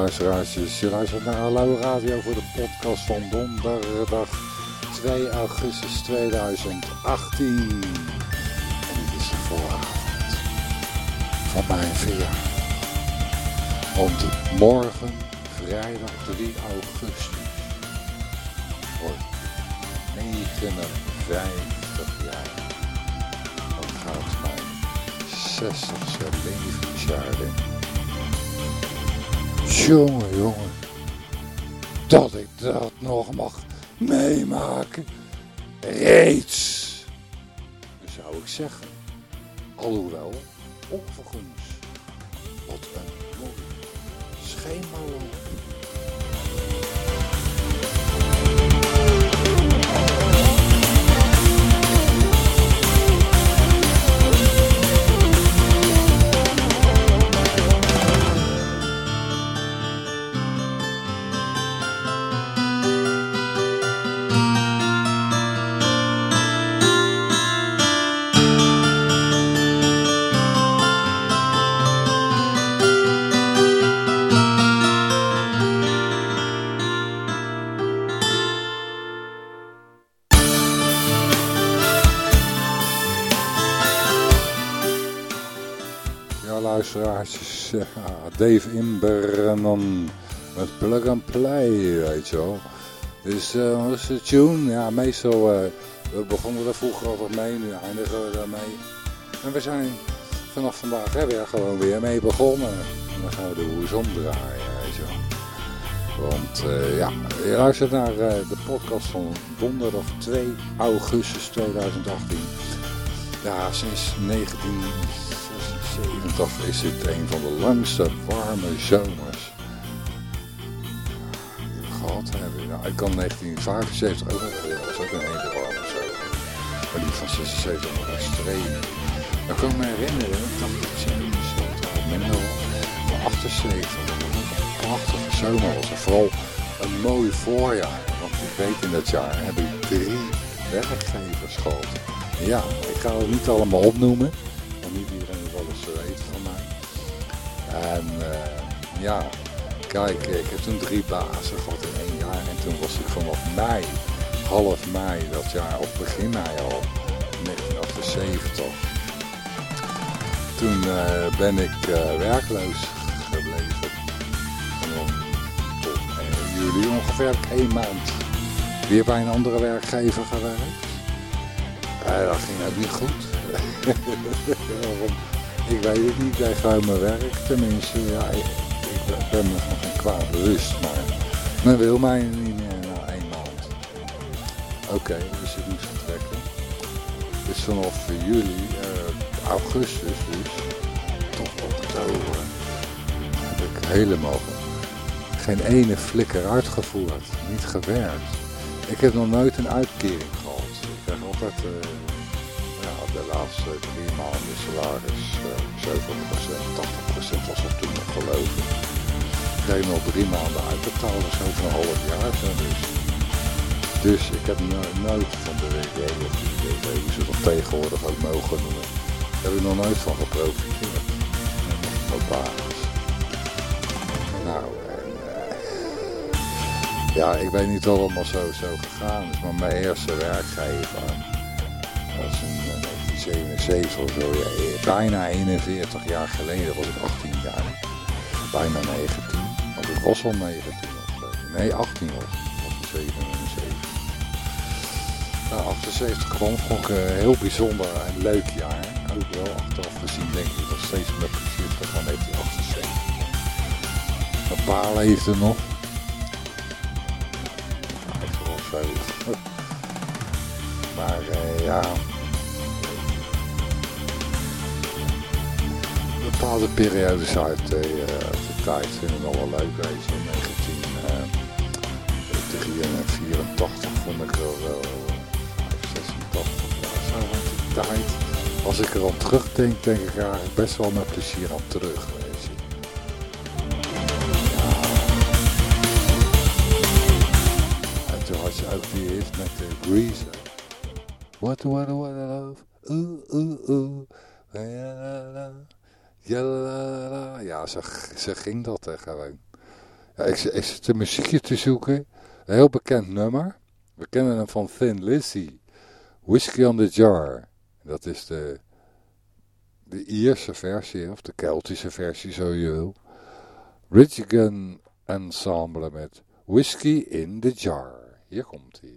Luisteraars. Je luistert naar Hallo Radio voor de podcast van donderdag 2 augustus 2018. En dit is de vooravond van mijn verjaardag. Want morgen, vrijdag 3 augustus, wordt 59 jaar. Dan gaat mijn 60ste levensjaar in. Jongen, jongen. Dat ik dat nog mag meemaken. Reeds. Zou ik zeggen. Alhoewel, overigens. Dave Inbernan met Plug and Play, weet je wel. Dus uh, wat is de tune? Ja, meestal, uh, we begonnen er vroeger altijd mee, nu eindigen we daarmee. En we zijn vanaf vandaag hè, weer gewoon weer mee begonnen. En dan gaan we de hoes omdraaien, weet je wel. Want uh, ja, je luistert naar de podcast van donderdag 2 augustus 2018. Ja, sinds 19... 70 is dit een van de langste warme zomers hebben. Nou, ik kan 1975 ook nog was ook een hele warme zomer. Maar die van 76 nog extreem. Dan kan ik me herinneren, ik dacht dat 77 wat minder was. Maar 78 een prachtige zomer was. En vooral een mooi voorjaar. Want ik weet in dat jaar heb ik drie werkgevers gehad. Ja, ik ga het niet allemaal opnoemen. En uh, ja, kijk, ik heb toen drie bazen gehad in één jaar. En toen was ik vanaf mei, half mei dat jaar, of begin mei al, 1978. Toen uh, ben ik uh, werkloos gebleven. Tot juli ongeveer één maand weer bij een andere werkgever gewerkt. dat ging ook niet goed. ik weet het niet, ik gewoon mijn werk. Tenminste, ja, ik, ben me van geen kwaad bewust. Maar men wil mij niet meer na één maand. Oké, dus ik moest vertrekken. Dus vanaf juli, uh, augustus dus, tot oktober, heb ik helemaal geen ene flikker uitgevoerd. Niet gewerkt. Ik heb nog nooit een uitkering gehad. Ik krijg altijd... Uh, de laatste drie maanden salaris uh, 7%, 80% was dat toen nog geloof ik. Kreeg nog drie maanden uitbetaald, dus over een half jaar. Zo dus. dus ik heb nooit van de WD of de WD, hoe ze dat tegenwoordig ook mogen noemen, heb ik nog nooit van geprofiteerd. Op. Nou, en, uh, ja, ik weet niet wat allemaal zo, zo gegaan is, maar mijn eerste werkgever was in 1977 of zo, ja, bijna 41 jaar geleden was ik 18 jaar. Bijna 19, want ik was al 19 of zo. Nee, 18 was ik, was 77. Nou, 78 kwam, vond een heel bijzonder en leuk jaar. Ook wel achteraf gezien denk ik nog steeds met plezier aan 1978. Mijn pa leefde nog. Of zo. Maar uh, ja, bepaalde periodes uit de, uh, de tijd vind ik wel leuk. Weet je. In 1984 vond ik er wel 86 jaar zo uit die tijd. Als ik er aan terugdenk, denk ik eigenlijk best wel met plezier aan terug. En toen had je ook die hit met de Greaser. What, what, what love. Oeh, oeh, oeh. Ja, zo, zo ging dat hè, gewoon. Ja, ik, ik zit een muziekje te zoeken. Een heel bekend nummer. We kennen hem van Thin Lizzy. Whiskey on the Jar. Dat is de, de Ierse versie, of de Keltische versie, zo je wil. Ridgegan Ensemble met Whiskey in the Jar. Hier komt hij.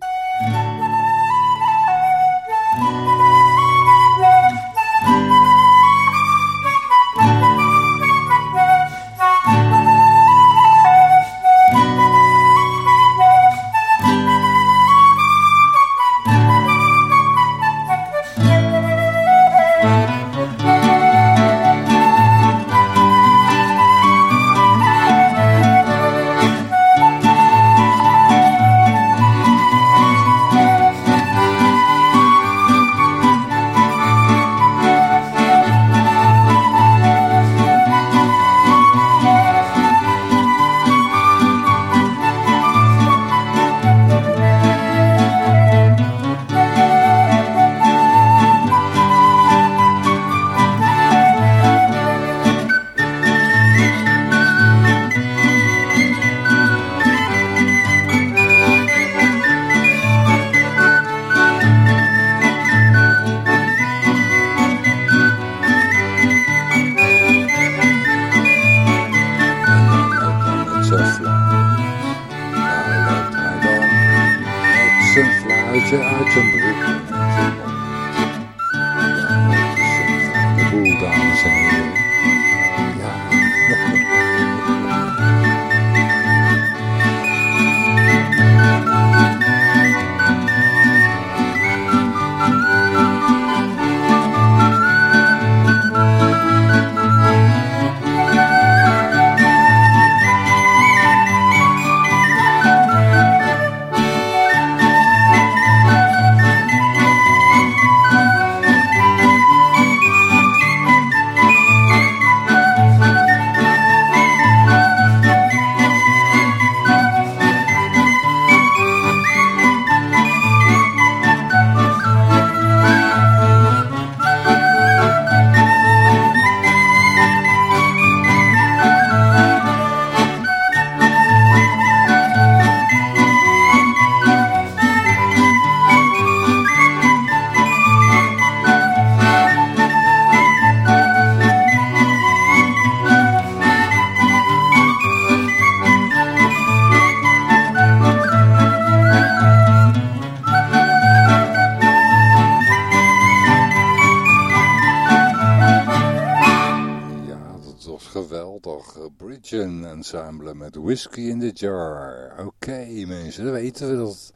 Ensemble met Whisky in the Jar. Oké mensen, dan weten we dat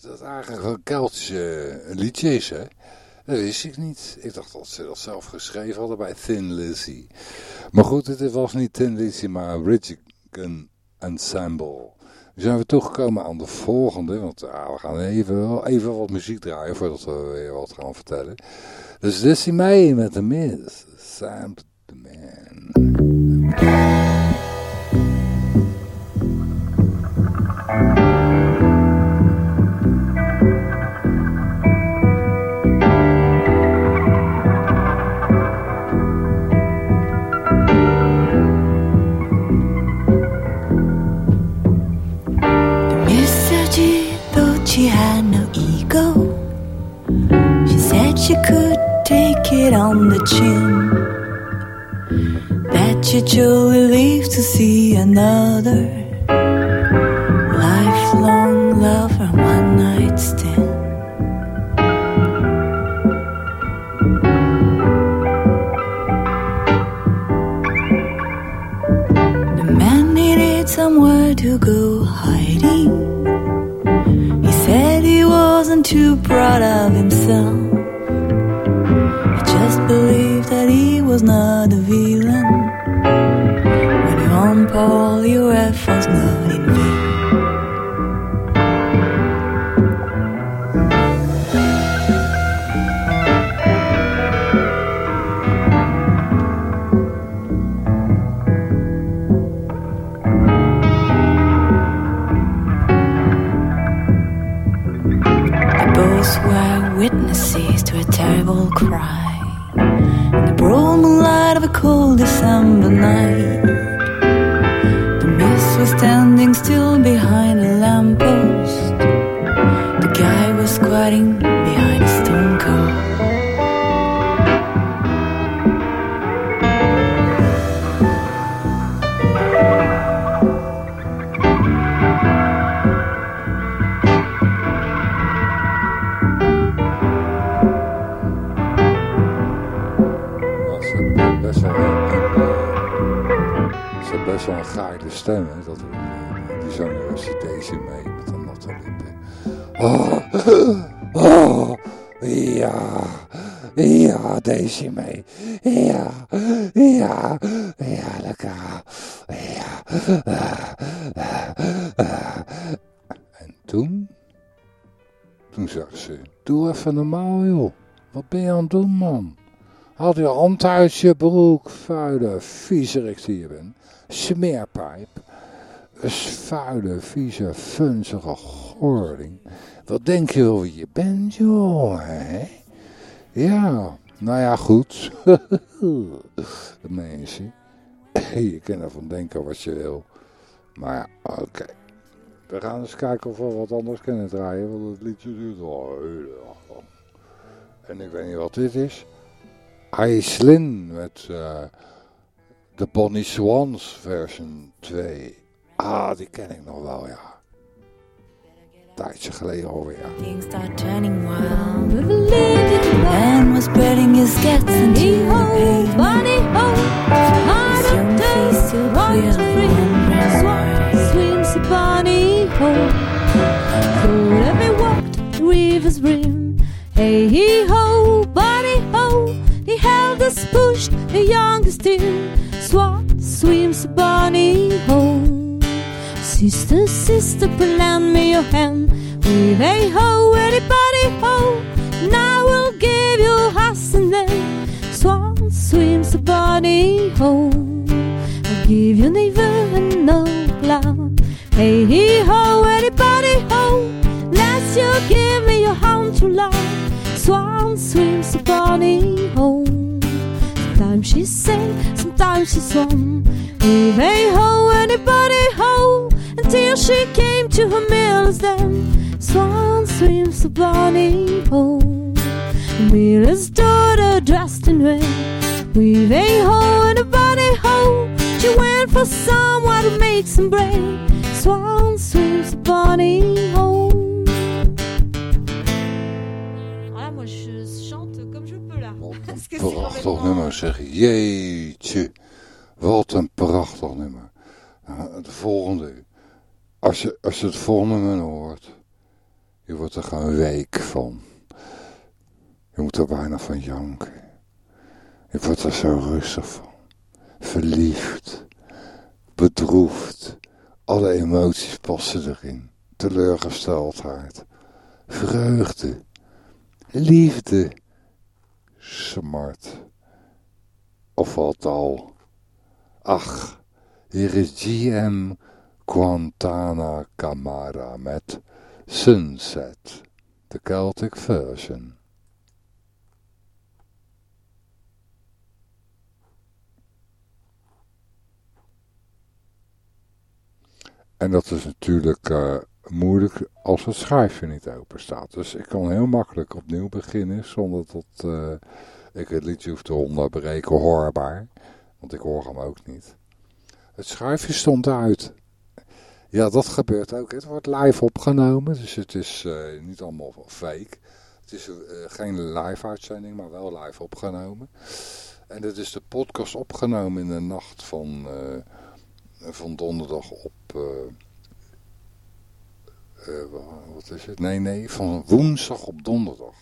dat eigenlijk een Keltische liedje is hè. Dat wist ik niet. Ik dacht dat ze dat zelf geschreven hadden bij Thin Lizzy. Maar goed, het was niet Thin Lizzy, maar Ridgegan Ensemble. Nu zijn we toegekomen aan de volgende, want we gaan even, even wat muziek draaien voordat we weer wat gaan vertellen. Dus Dizzy May met de Miss, Sam the Man. You could take it on the chin. That you truly live to see another lifelong lover, one night stand. The man needed somewhere to go hiding. He said he wasn't too proud of himself was not a villain. When you on Paul, your efforts not in vain. witnesses moonlight of a cold December night. De stem, hè, dat, die zangeres die Daisy mee met een natte lippen. Oh, oh, ja, ja, Daisy mee. Ja, ja, ja, lekker. Ja. En toen, toen zag ze, doe even normaal joh. Wat ben je aan het doen man? Had je hand uit je broek, vuile viezerik die je bent smeerpijp. Een vuile, vieze, funzige gording. Wat denk je wel wie je bent, joh, hè? Ja, nou ja, goed. Mensen, je kan ervan denken wat je wil. Maar ja, oké. We gaan eens kijken of we wat anders kunnen draaien, want het liedje duurt al heel En ik weet niet wat dit is. Aislin met... Uh, de Bonnie Swans version 2. Ah, die ken ik nog wel, ja. Tijdje geleden alweer. Things start turning wild. Man was spreading his guts into the pavement. Bonnie ho, of dust, want to free. Swan swims Bonnie ho. Forever walked the river's rim. Hey he ho, ho. The eldest pushed the youngest in. Swan swims Bonnie home. Sister, sister, lend me your hand. With a ho, anybody ho. Now we'll give you a and then Swan swims Bonnie home. I'll give you never and no cloud. Hey, he ho, anybody ho. Let's you give me your hand to love. Swan swims Bonnie home. Sometimes she sang, sometimes she swam. With a ho, anybody ho, until she came to her miller's den. Swan swims the bonny home. Miller's daughter dressed in red. With a ho anybody a bonny ho, she went for someone to make some bread. Swan swims the bonny home. Prachtig nummer zeg. Jeetje. Wat een prachtig nummer. Nou, de volgende. Als je, als je het volgende nummer hoort. Je wordt er gewoon week van. Je moet er bijna van janken. Je wordt er zo rustig van. Verliefd. Bedroefd. Alle emoties passen erin. Teleurgesteldheid, vreugde, liefde, smart. Of wat al. Ach, hier is GM Quantana Camara met Sunset, de Celtic version. En dat is natuurlijk uh, moeilijk als het schijfje niet open staat. Dus ik kan heel makkelijk opnieuw beginnen zonder dat uh, ik het liedje hoef te onderbreken hoorbaar. Want ik hoor hem ook niet. Het schuifje stond uit. Ja, dat gebeurt ook. Het wordt live opgenomen, dus het is uh, niet allemaal fake. Het is uh, geen live uitzending, maar wel live opgenomen. En dit is de podcast opgenomen in de nacht van, van donderdag op... wat is het? Nee, nee, van woensdag op donderdag.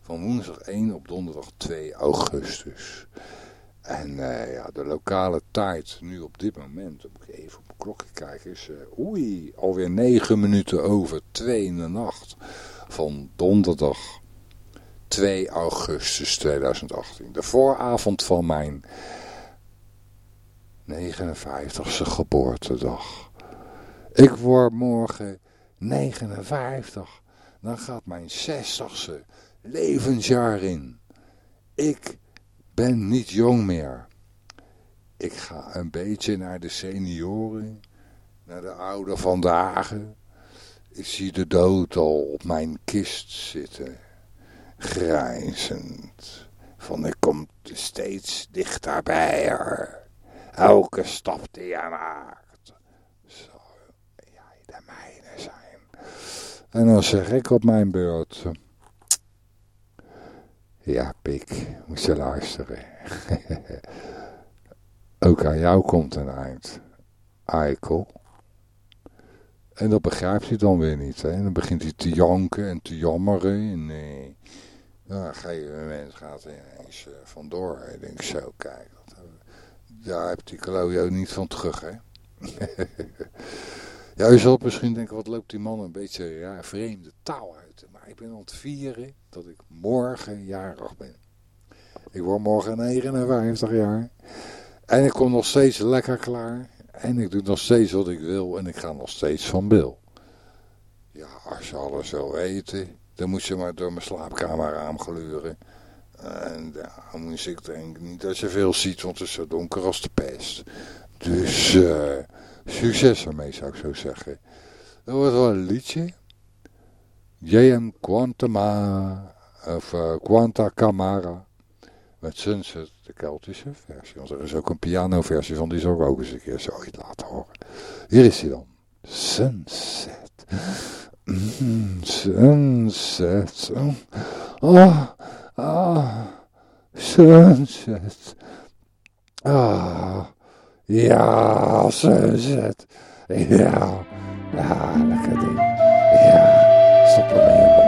Van woensdag 1 op donderdag 2 augustus. En uh, ja, de lokale tijd nu op dit moment, dan moet ik even op mijn klokje kijken, is uh, oei, alweer 9 minuten over 2 in de nacht van donderdag 2 augustus 2018. De vooravond van mijn 59ste geboortedag. Ik word morgen 59. Dan gaat mijn 60ste levensjaar in. Ik ben niet jong meer. Ik ga een beetje naar de senioren, naar de oude vandaag. Ik zie de dood al op mijn kist zitten, grijnzend. Van ik kom steeds dichterbij haar. Elke stap die je maakt, zal jij de mijne zijn. En dan zeg ik op mijn beurt... Ja, Pik, moet je luisteren. Ook aan jou komt een eind. Eikel. En dat begrijpt hij dan weer niet. Hè? Dan begint hij te janken en te jammeren. En nee. Op een gegeven moment gaat hij ineens uh, vandoor. Ik denk zo, kijk. Daar heb die Claudio niet van terug, hè. ja, je zult misschien denken, wat loopt die man een beetje ja, vreemde taal uit. Maar ik ben aan het vieren dat ik morgen jarig ben. Ik word morgen 59 jaar. En ik kom nog steeds lekker klaar. En ik doe nog steeds wat ik wil. En ik ga nog steeds van bil. Ja, als je alles wil weten. Dan moet je maar door mijn slaapkamer raam gluren. En ja, moet ik denk niet dat je veel ziet. Want het is zo donker als de pest. Dus uh, succes ermee zou ik zo zeggen. Dat wordt wel een liedje. JM Quantama, of uh, Quanta Camara, met Sunset, de Keltische versie. Want er is ook een pianoversie van, die zal ik ook eens een keer zo ooit laten horen. Hier is hij dan. Sunset. Mm, sunset. Oh, ah, sunset. Ah, ja, sunset. Ja, ja, lekker ding. Ja. Stop ermee.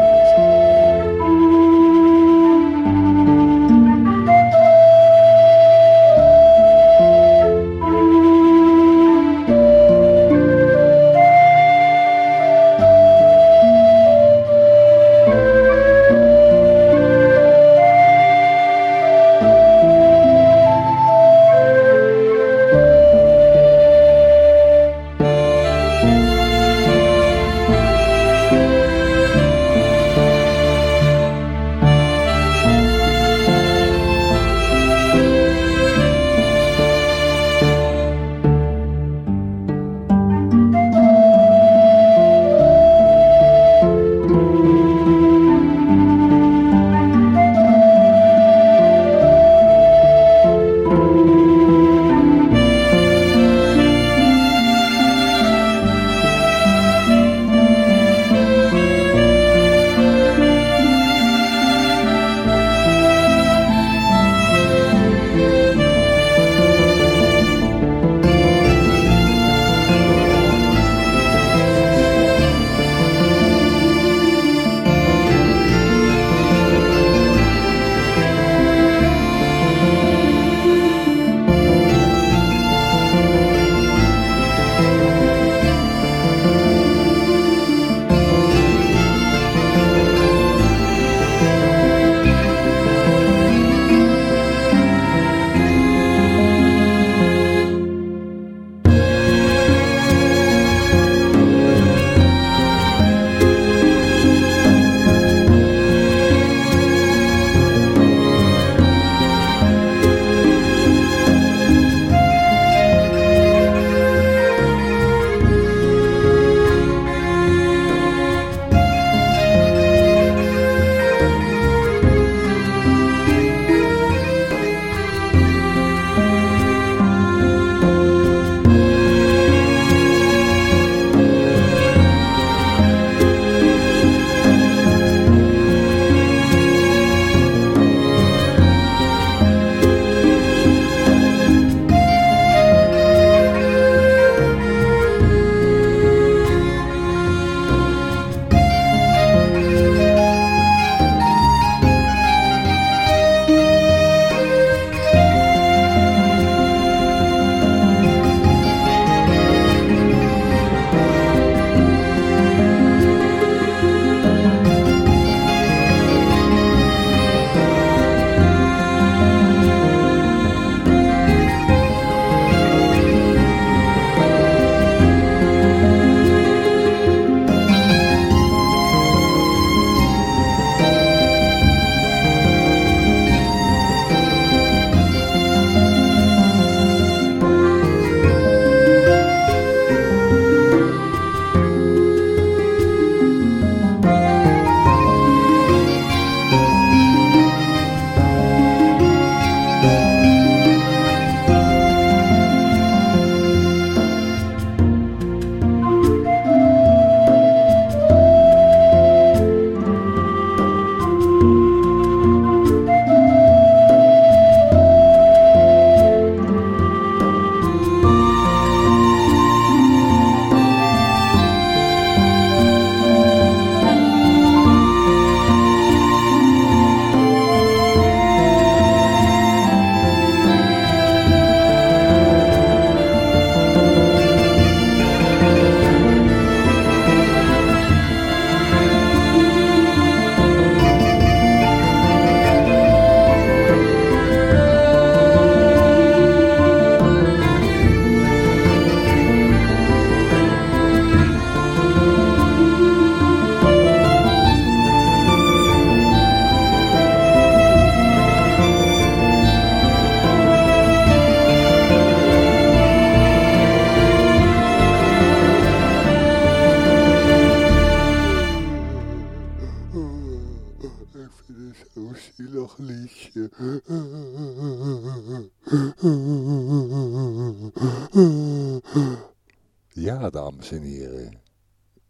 En.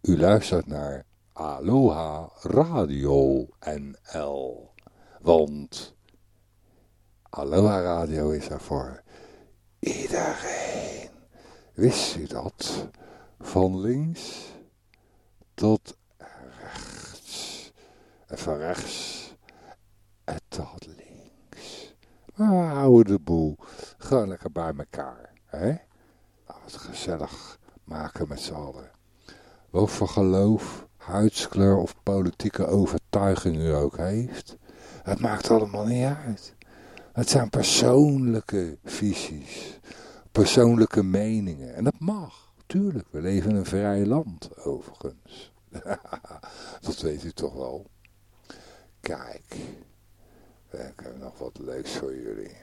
U luistert naar Aloha Radio NL. Want Aloha Radio is er voor iedereen. Wist u dat? Van links tot rechts. En van rechts en tot links. Maar we houden de boel gewoon lekker bij elkaar. Hè? We het gezellig maken met z'n allen. Wat voor geloof, huidskleur of politieke overtuiging u ook heeft. Het maakt allemaal niet uit. Het zijn persoonlijke visies, persoonlijke meningen. En dat mag, tuurlijk. We leven in een vrij land, overigens. dat weet u toch wel. Kijk, ik heb nog wat leuks voor jullie.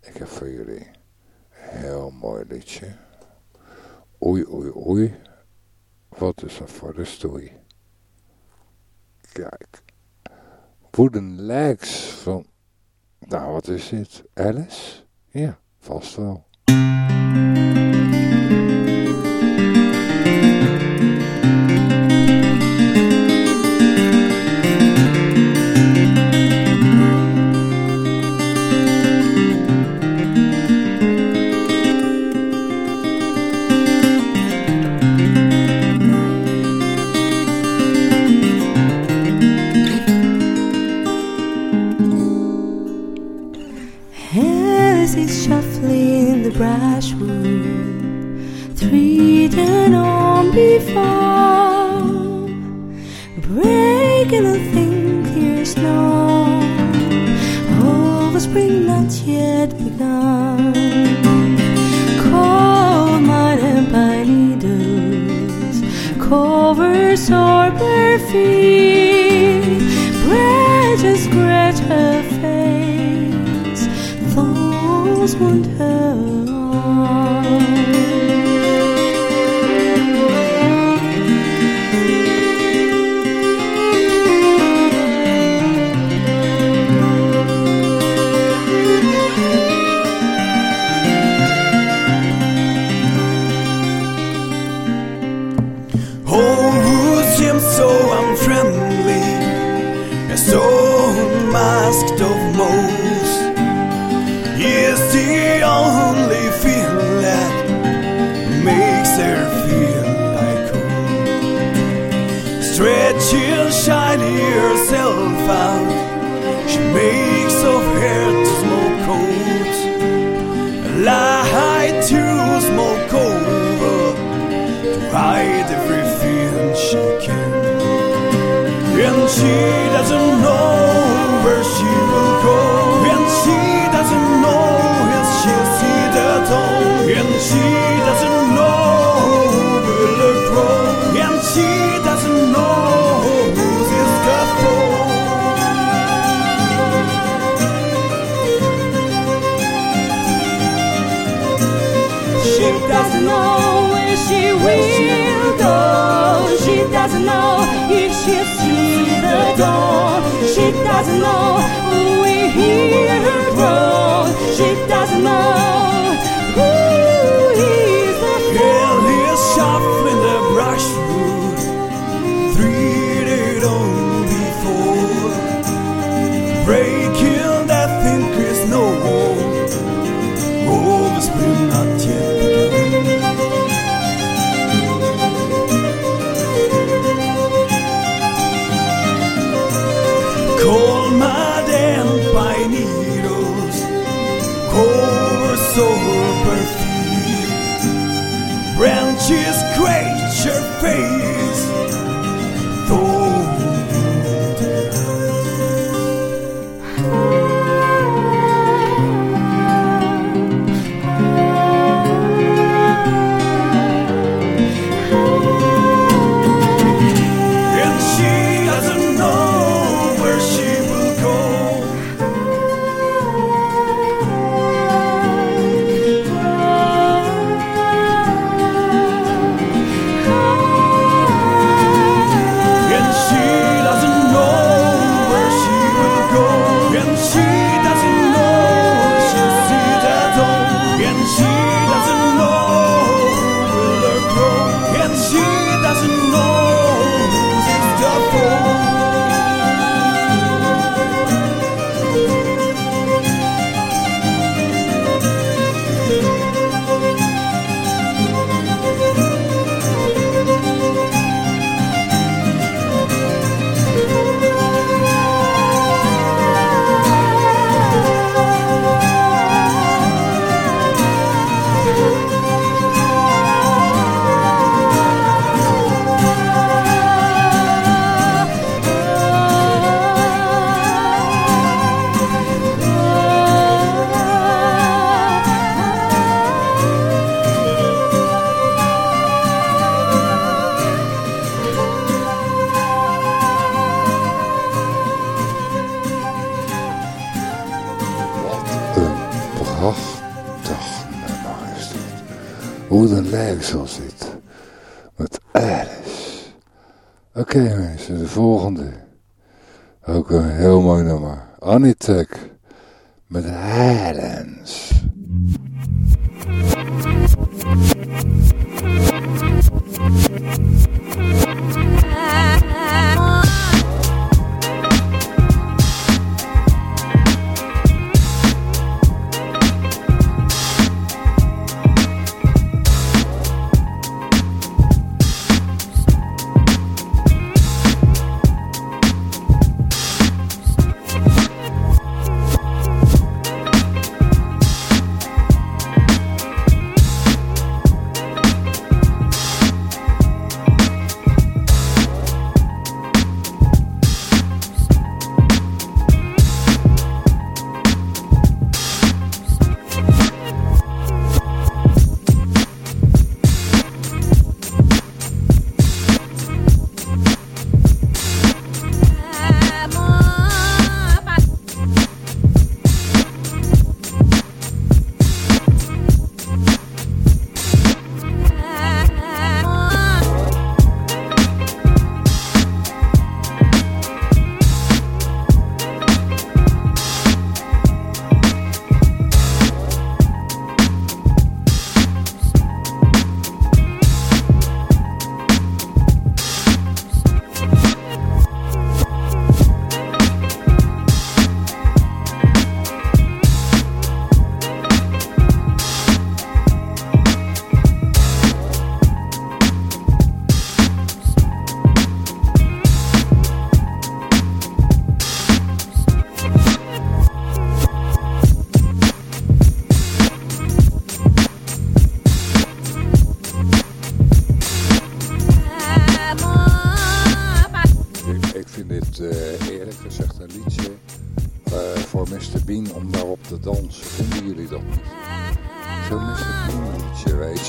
Ik heb voor jullie een heel mooi liedje. Oei, oei, oei. Wat is er voor de stoei? Kijk. Wooden Legs van... Nou, wat is dit? Alice? Ja, vast wel. treated on before. Breaking a thing, there's no. Oh, the spring not yet begun. Cold Coal and by needles, covers or perfume. Branches scratch her face, thorns wound her. doesn't know we hear her heroes. She doesn't know. She is great, your face.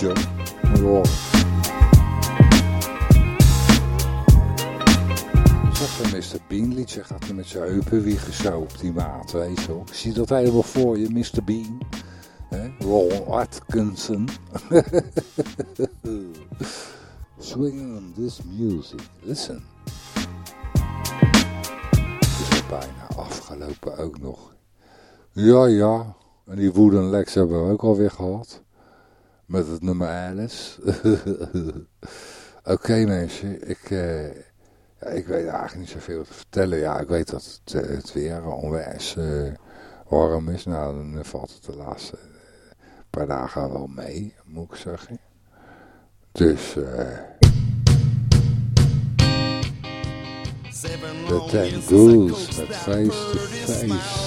Je. Moet Mr. Bean liedje gaat hij met zijn heupen wiegen zo op die maat, weet je. Ik zie dat helemaal voor je, Mr. Bean. Hè? Ron Atkinson. Swinging on this music. Listen. Het is al bijna afgelopen ook nog. Ja, ja. En die Wooden Lex hebben we ook alweer gehad. Met het nummer Alice. Oké mensen, ik, eh, ja, ik weet eigenlijk niet zoveel te vertellen. Ja, ik weet dat het, eh, het weer onwijs eh, warm is. Nou, dan valt het de laatste paar dagen wel mee, moet ik zeggen. Dus, eh... The Ten Ghouls met Face to Face.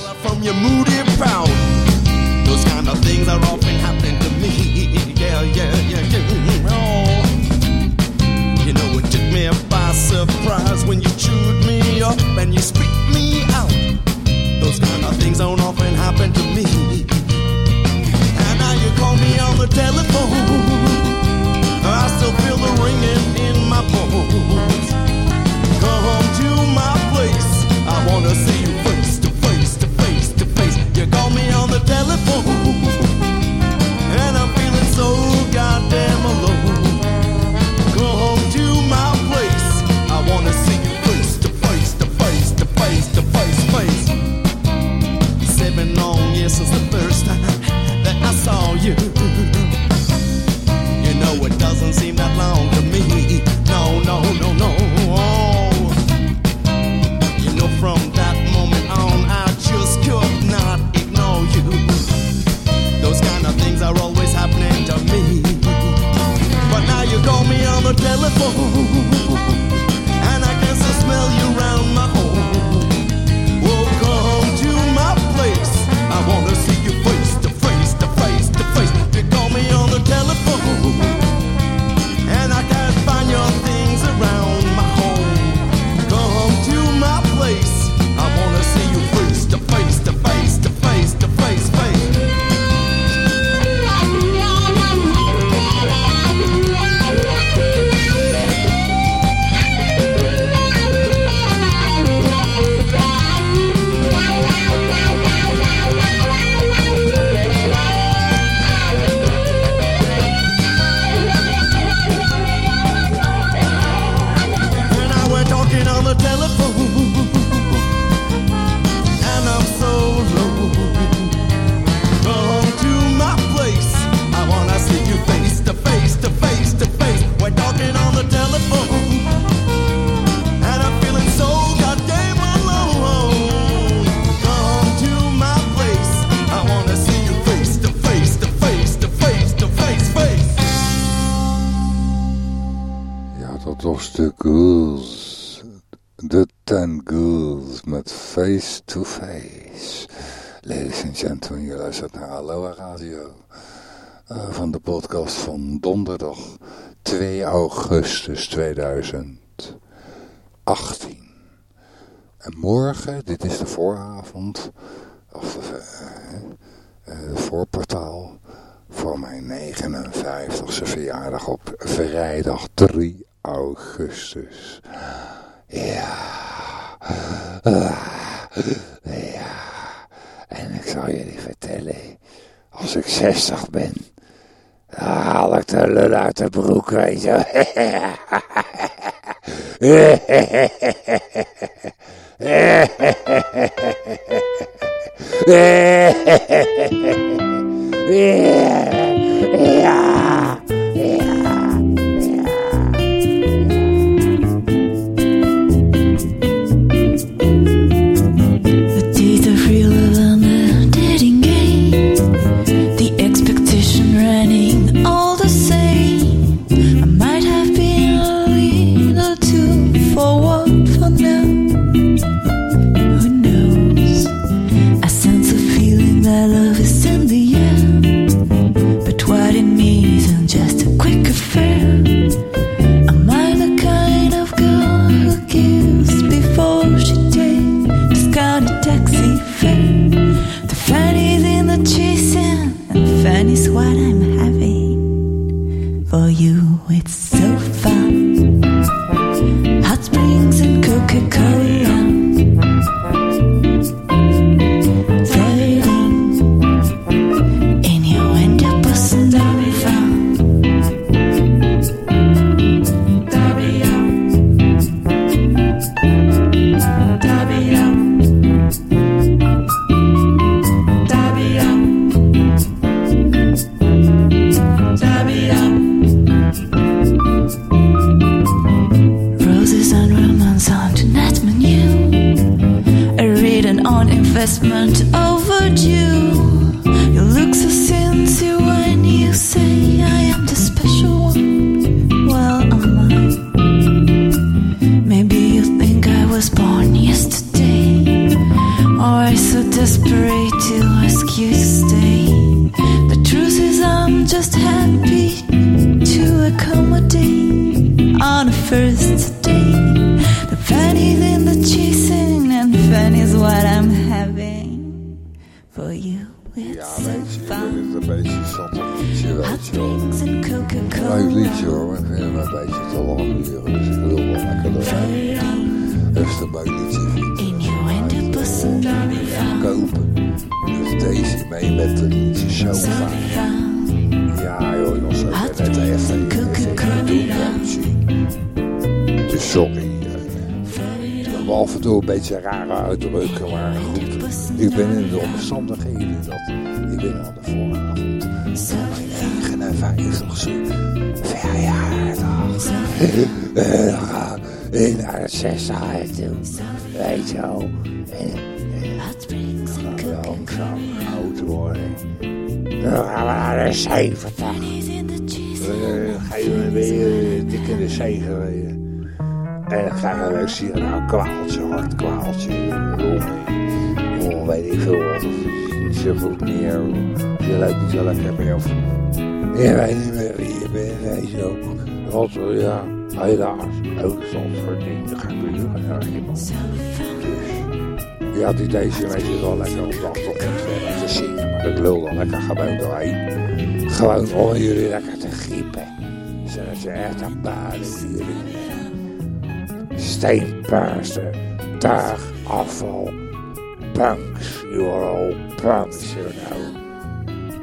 Je luistert naar Aloha Radio. Uh, van de podcast van donderdag 2 augustus 2018. En morgen, dit is de vooravond, of de, uh, de voorportaal voor mijn 59ste verjaardag op vrijdag 3 augustus. Ja. Ja. En ik zal jullie vertellen, als ik 60 ben, dan haal ik de lul uit de broek, ja, The For you, to ask you to stay. The truth is, I'm just happy to accommodate on a first date. The in the chasing, and fanny's what I'm having for you. It's Ja, weet je, fun. vind het een beetje een liedje, weet je wel. Leuk liedje hoor, ik vind hem een beetje te lang duren, dus ik wil wel lekker. Dat is een mooi liedje, vind ik. In your window, busting down. Kopen. Deze mee met de fun. Ja joh, jongens, ik ben net even even doen, Dus sorry. Ik heb af en toe een beetje rare uitdrukken, maar goed. Ik ben in de omstandigheden dat ik ben aan de vooravond van mijn 59ste verjaardag. En dan ga ik naar het zesde toe. Weet je wel. Langzaam Coca-Cola. oud worden. Dan gaan we naar de 70. Fanny's in the chasing. Dan ga je weer dik in de zee gereden. En dan krijg je je nou een kwaaltje, hartkwaaltje, longen. Oh, weet ik veel wat. Zo goed meer. of Je loopt niet zo lekker meer. Of je weet niet meer wie je bent. Weet je ook. Wat, ja, helaas. Ook soms verdiend. Dan ga ik weer naar iemand. Dus ja, die deze mensen wel lekker op tot verder te zingen. Maar ik wil dan lekker gewoon doorheen. Gewoon om jullie lekker te griepen. Zodat je echt een baden jullie. Steenpaarsen, tuig, afval, punks, you are all punks, you know.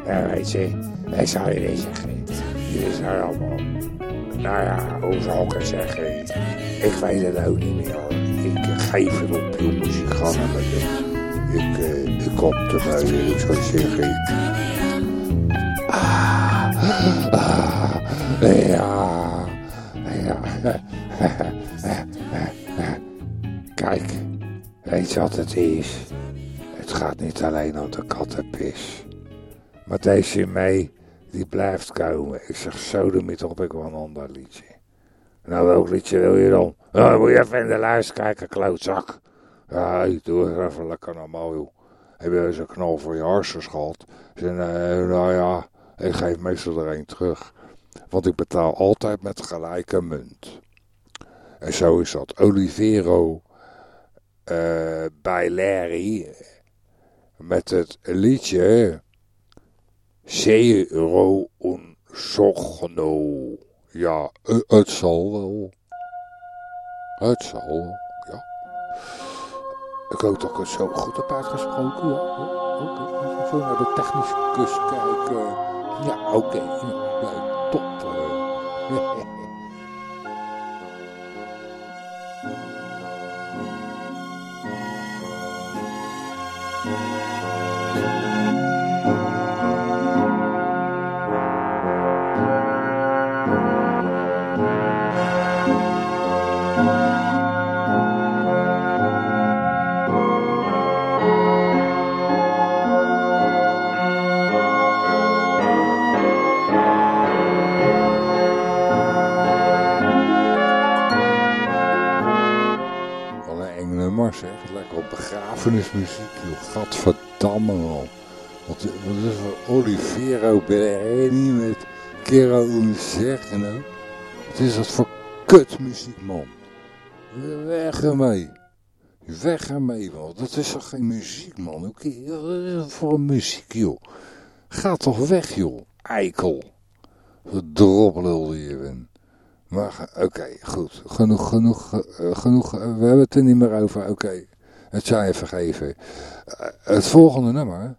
En weet je, ik zou je niet zeggen. Jullie zijn allemaal, nou ja, hoe zou ik het zeggen? Ik weet het ook niet meer. hoor. Ik eh, geef op, jongens. Ik ga naar. Ik, eh, ik kom te buiten, ik zou zeggen. Ah, ah, ja, ja. Kijk, weet je wat het is? Het gaat niet alleen om de kattenpis. Maar deze mee, die blijft komen. Ik zeg zo de op, ik wel een ander liedje. Nou, welk liedje wil je dan? Nou, moet je even in de lijst kijken, klootzak. Ja, hey, doe het even lekker normaal, joh. Heb je eens een knal voor je harsers gehad? Nou ja, ik geef meestal er een terug. Want ik betaal altijd met gelijke munt. En zo is dat. Olivero uh, bij Larry met het liedje Zero un Sogno. Ja, het zal wel. Het zal wel, ja. Ik hoop dat ik het zo goed heb uitgesproken. Ja, oké. Okay. Zo naar de technische kus kijken. Ja, oké. Okay. Ja, top. begrafenismuziek, joh. Gadverdamme, man. Wat, wat is voor Olivero Bereni met Kero nou? Wat is dat voor kutmuziek, man? Weg ermee. Weg ermee, man. Dat is toch geen muziek, man? Wat is dat voor een muziek, joh? Ga toch weg, joh. Eikel. Wat droplul je bent. Maar, oké, goed. Genoeg, genoeg, uh, genoeg. Uh, we hebben het er niet meer over. Oké. Het je vergeven. Uh, het volgende nummer.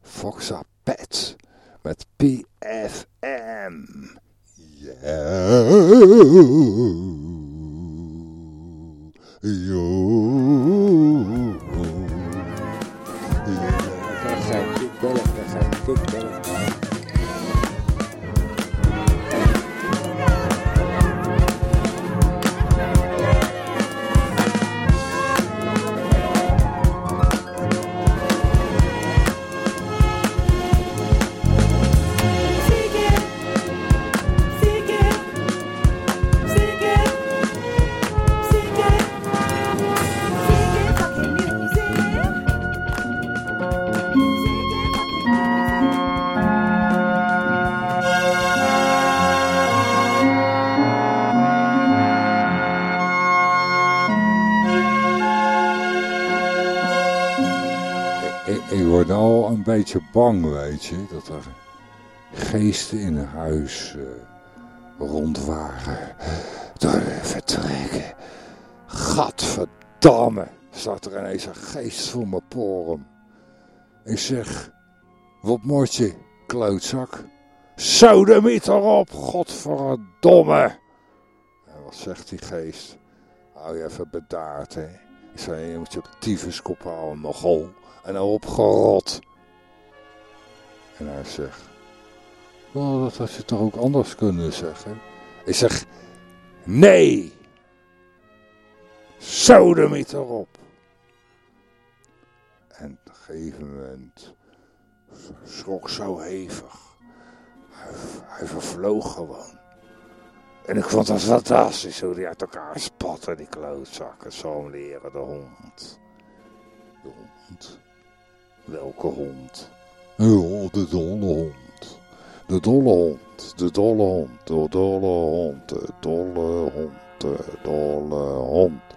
Foxa Pet. Met PFM. Yo. Beetje bang, weet je, dat er geesten in huis uh, rond waren. Door de vertrekken. Gadverdamme, staat er ineens een geest voor mijn poren. Ik zeg, wat moet je, klootzak? Sodemiet erop, godverdomme. En wat zegt die geest? Hou je even bedaard, hè. Ik zei, je moet je op tyfuskop houden, nogal. En opgerot. En hij zegt, oh, dat had je toch ook anders kunnen zeggen? Ik zeg, nee! Sodemiet erop! En op een gegeven moment schrok zo hevig. Hij, hij vervloog gewoon. En ik vond dat fantastisch hoe die uit elkaar spatten, die klootzakken. Zo'n leren, de hond. De hond. Welke hond? Ja, de dolle hond. De dolle hond, de dolle hond, de dolle hond, de dolle hond, de dolle hond.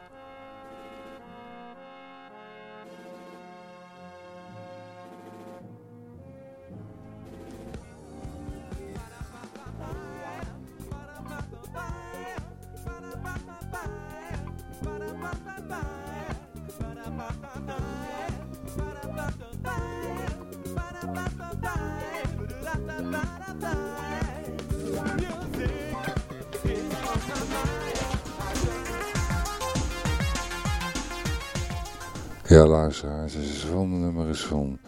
Ja, luisteraars, het volgende nummer is van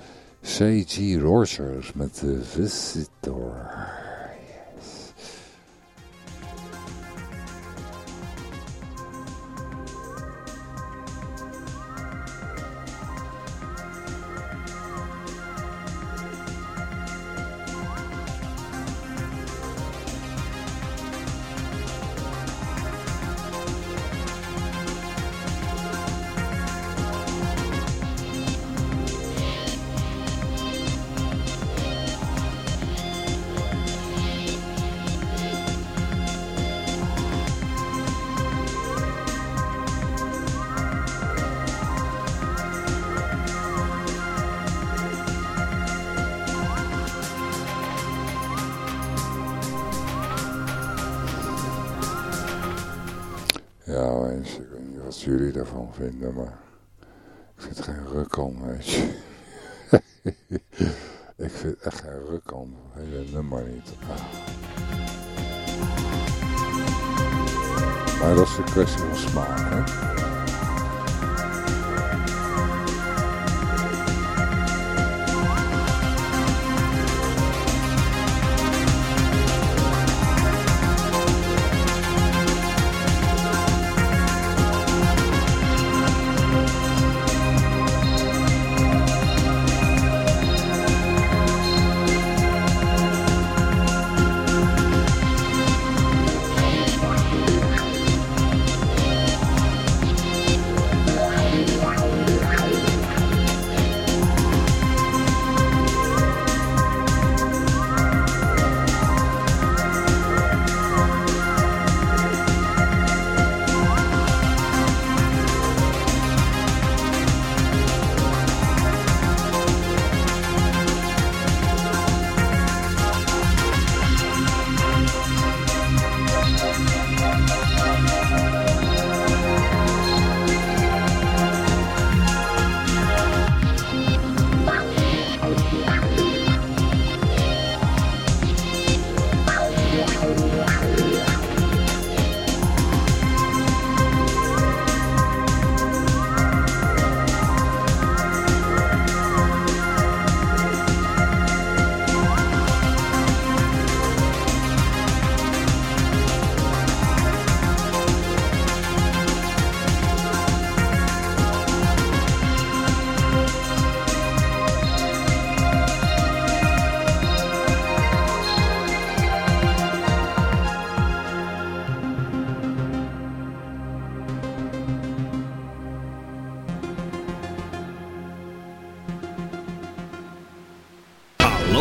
C.G. Rogers met de Visitor. Jullie daarvan vinden, maar ik vind geen ruk aan, weet je. ik vind echt geen ruk aan, hele nummer niet. Maar dat is een kwestie van smaak, hè.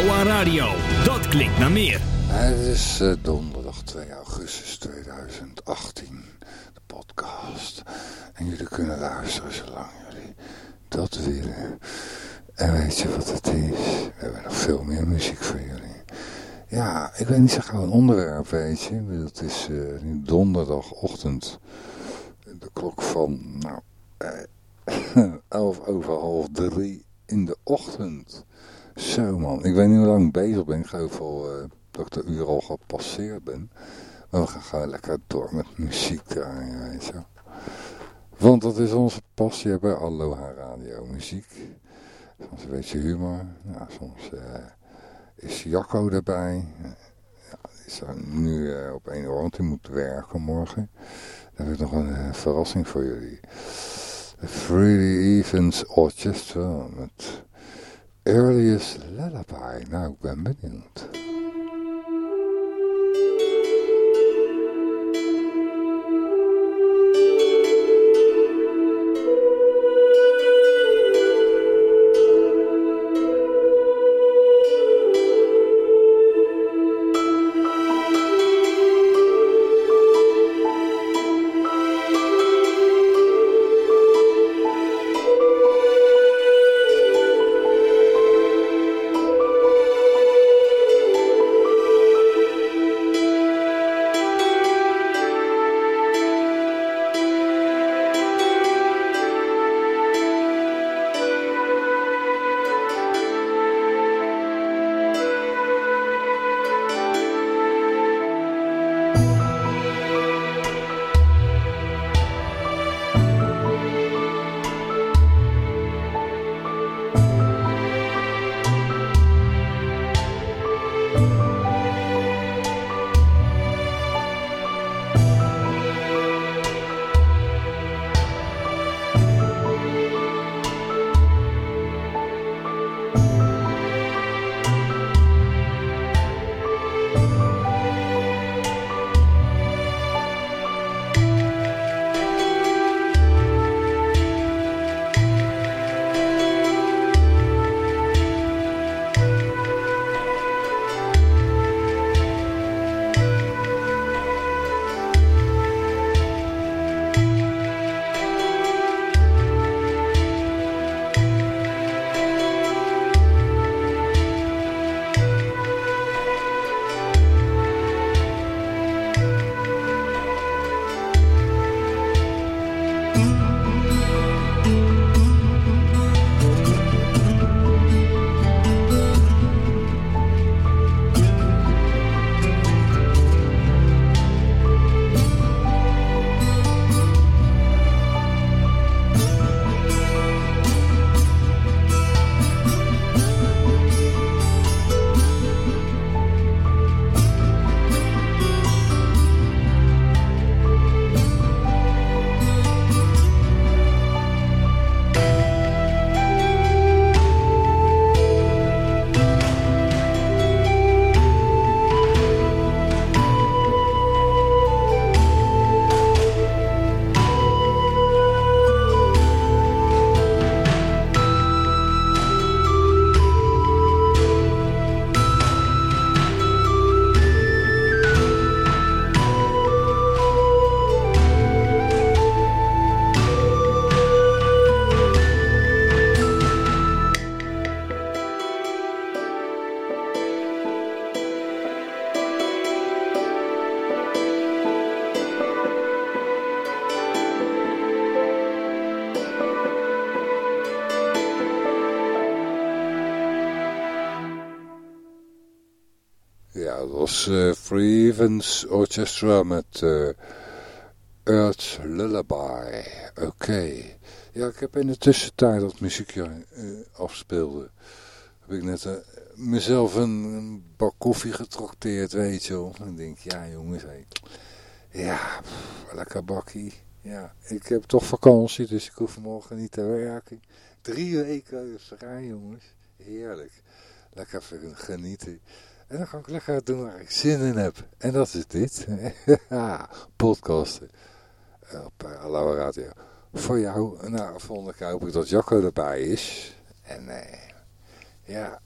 Radio, dat klinkt naar meer. Het is eh, donderdag 2 augustus 2018, de podcast. En jullie kunnen luisteren zolang jullie dat willen. En weet je wat het is? We hebben nog veel meer muziek voor jullie. Ja, ik weet niet zo gauw een onderwerp, weet je. Het is eh, nu donderdagochtend. De klok van, nou, eh, elf over half drie in de ochtend. Zo man, ik weet niet hoe lang ik bezig ben. Ik geloof al eh, dat ik de uur al gepasseerd ben. Maar we gaan gewoon lekker door met muziek draaien, je. Want dat is onze passie bij Aloha Radio, muziek. Soms een beetje humor. Soms eh, is Jacco erbij. Ja, die is nu eh, op één oor, want die moet werken morgen. Dan heb ik nog een eh, verrassing voor jullie. De Freely Evans Orchestra met Earliest Lullaby. Nou, ik ben benieuwd. Was uh, Free Orchestra met uh, Earth Lullaby. Oké. Ja, ik heb in de tussentijd dat muziekje uh, afspeelde, heb ik net mezelf een, bak koffie getrakteerd, weet je wel. En ik denk, ja jongens, ja, lekker bakkie. Ja, ik heb toch vakantie, dus ik hoef morgen niet te werken. Drie weken vrij, jongens. Heerlijk. Lekker genieten. En dan ga ik lekker doen waar ik zin in heb. En dat is dit. Podcasten. Op uh, Radio. Voor jou. Nou, volgende keer hoop ik dat Jacco erbij is. En uh, ja,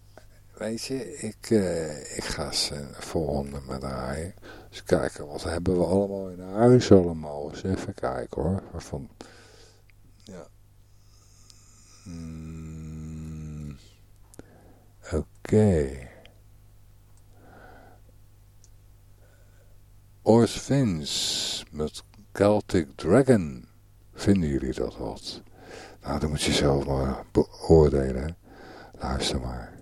weet je, ik, ik ga ze volgende met draaien. Dus kijken, wat hebben we allemaal in huis allemaal. Eens even kijken hoor. Van, ja. Mm, Oké. Ors Vince met Celtic Dragon. Vinden jullie dat wat? Nou, dan moet je zelf maar beoordelen. Luister maar.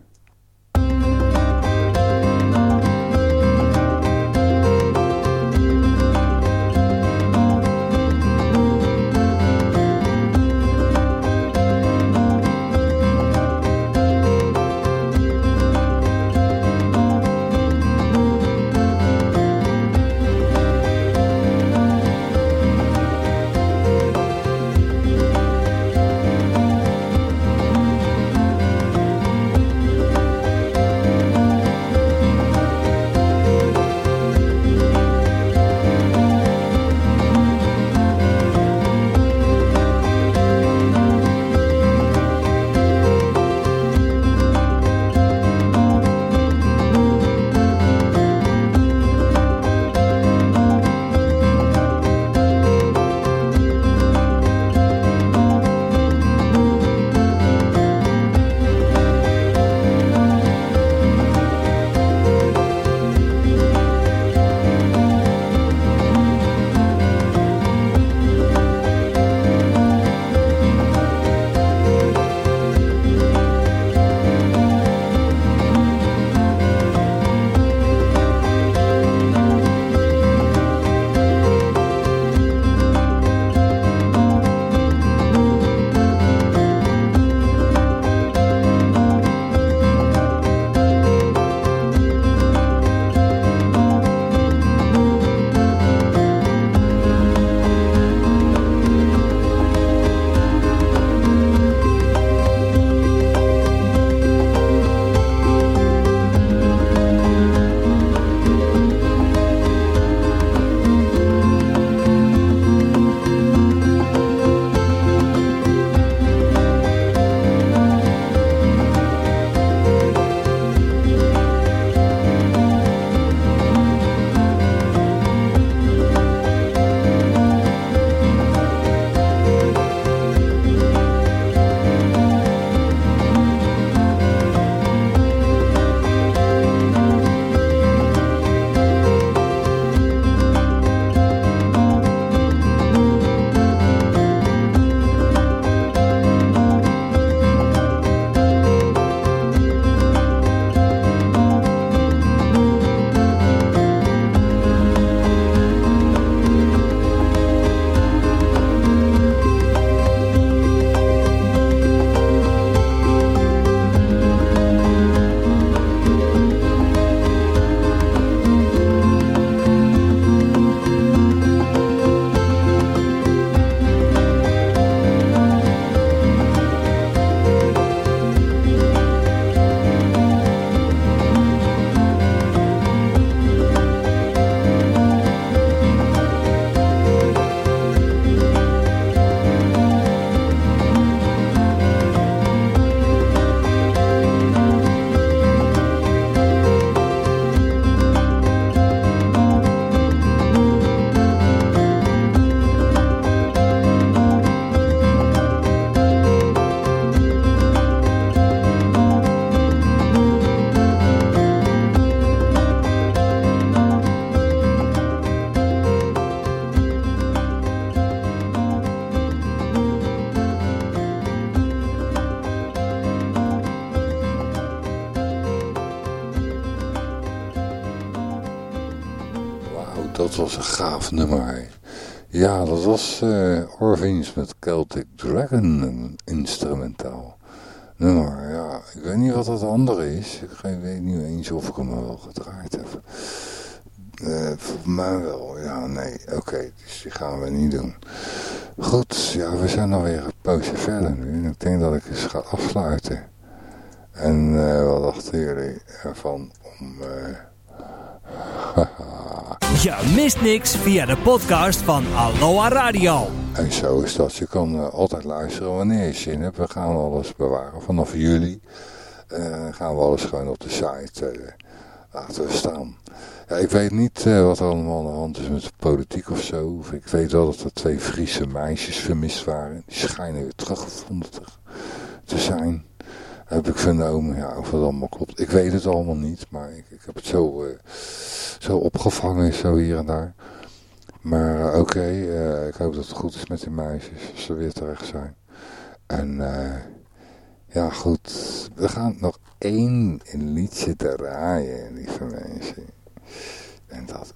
Nummer. Ja, dat was eh Orvins met Celtic Dragon, een instrumentaal nummer. Ja, ik weet niet wat dat andere is. Ik weet niet eens of ik hem wel gedraaid heb. Eh volgens mij wel, ja, nee, oké, dus die gaan we niet doen. Goed, ja, we zijn alweer een poosje verder nu. En ik denk dat ik eens ga afsluiten. En eh, wat dachten jullie ervan om... eh, Je mist niks via de podcast van Aloha Radio. En zo is dat. Je kan eh, altijd luisteren wanneer je zin hebt. We gaan alles bewaren. Vanaf juli eh, gaan we alles gewoon op de site eh, laten staan. Ja, ik weet niet wat er allemaal aan de hand is met de politiek of zo. Ik weet wel dat er twee Friese meisjes vermist waren. Die schijnen weer teruggevonden te, te zijn. Heb ik vernomen. Ja, of het allemaal klopt. Ik weet het allemaal niet. Maar ik, ik heb het zo, eh, zo opgevangen, zo hier en daar. Maar eh, oké, eh, ik hoop dat het goed is met die meisjes, als ze weer terecht zijn. En ja, goed, we gaan nog één liedje draaien, lieve mensen. En dat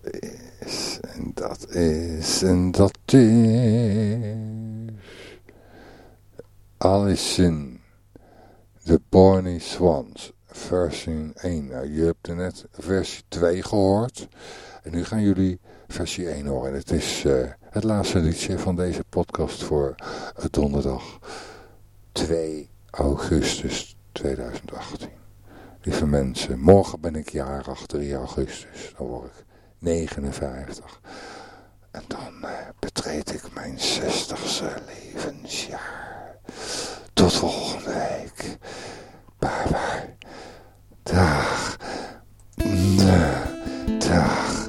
is, en dat is, en dat is... Alison, The Borny Swans, versie 1. Nou, hebt er net versie 2 gehoord. En nu gaan jullie versie 1 horen. En het is eh, het laatste liedje van deze podcast voor donderdag 2 augustus 2018. Lieve mensen, morgen ben ik jarig, 3 augustus. Dan word ik 59. En dan eh, betreed ik mijn 60ste levensjaar. Tot volgende week. Bye bye. Dag. Dag. Dag.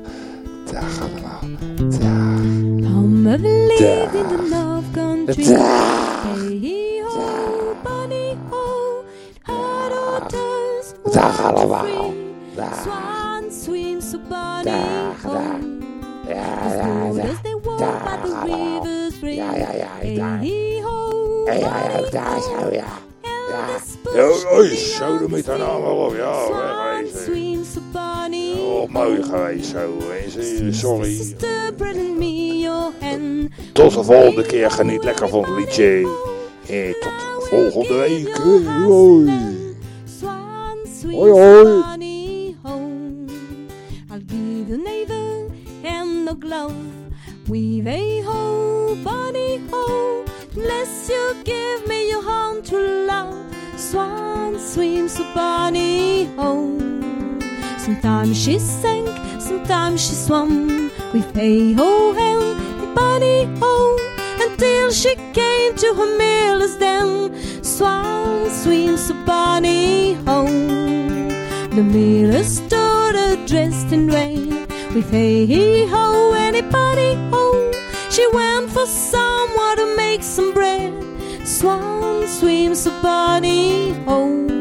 Dag allemaal. Dag. A lady in the North Country. Hey ho, bunny ho, hard otters. Dag allemaal. Dag. Swan swims so bunny Dag, ho. dag. Ja, ja, ja. as they walk Dag by the allemaal. river's ring. Ja, ja, ja, ho, Ja, ja, ja, daar zo, ja. Ja. Oei, zo, dan moet je dan allemaal op. Ja, wegwezen. bunny Oh, mooi geweest zo. Sorry. Tot de volgende keer. Geniet lekker van het liedje. Eh, tot volgende week. Hoi. Hoi, hoi. Weave a ho, bunny ho. Bless you, give me your hand to love. Swan swims so bunny home. Sometimes she sank, sometimes she swam. With hey ho and bunny ho. Until she came to her miller's den. Swan swims so bunny home. The miller's daughter dressed in rain. With hey he ho and a bunny ho. She went for to make some bread. Swan swims so bunny home.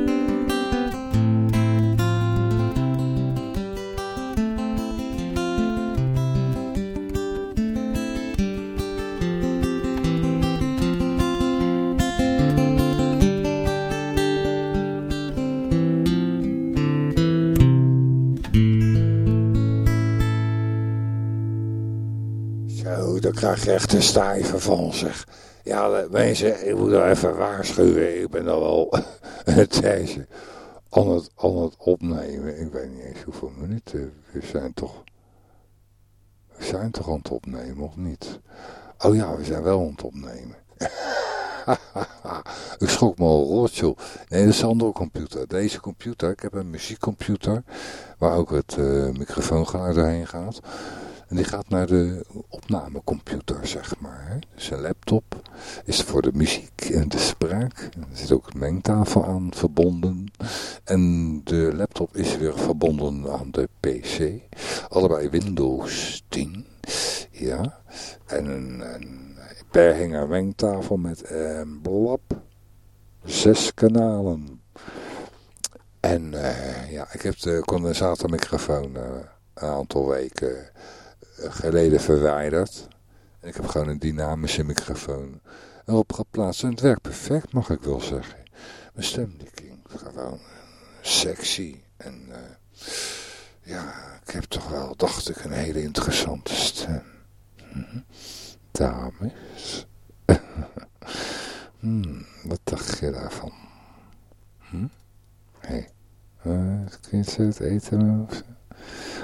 Je echt een stijve van zeg. Ja, mensen, ik moet er even waarschuwen. Ik ben al wel een tijdje aan het, aan het opnemen. Ik weet niet eens hoeveel minuten. We zijn toch... We zijn toch aan het opnemen, of niet? Oh ja, we zijn wel aan het opnemen. ik schrok me al rot, joh. Nee, dat is een andere computer. Deze computer, ik heb een muziekcomputer, waar ook het eh microfoongeluid doorheen gaat. En die gaat naar de opnamecomputer, zeg maar. Dus een laptop is voor de muziek en de spraak. Er zit ook een mengtafel aan verbonden. En de laptop is weer verbonden aan de PC. Allebei Windows 10. Ja. En een, een mengtafel met een blab. Zes kanalen. En eh, ja, ik heb de condensatormicrofoon eh, een aantal weken eh, geleden verwijderd. En ik heb gewoon een dynamische microfoon erop geplaatst. En het werkt perfect, mag ik wel zeggen. Mijn stem die klinkt gewoon sexy. En eh, ja, ik heb toch wel, dacht ik, een hele interessante stem. Hm? Dames. hmm, wat dacht je daarvan? Hm? Hé, hey. uh, kun je het eten of?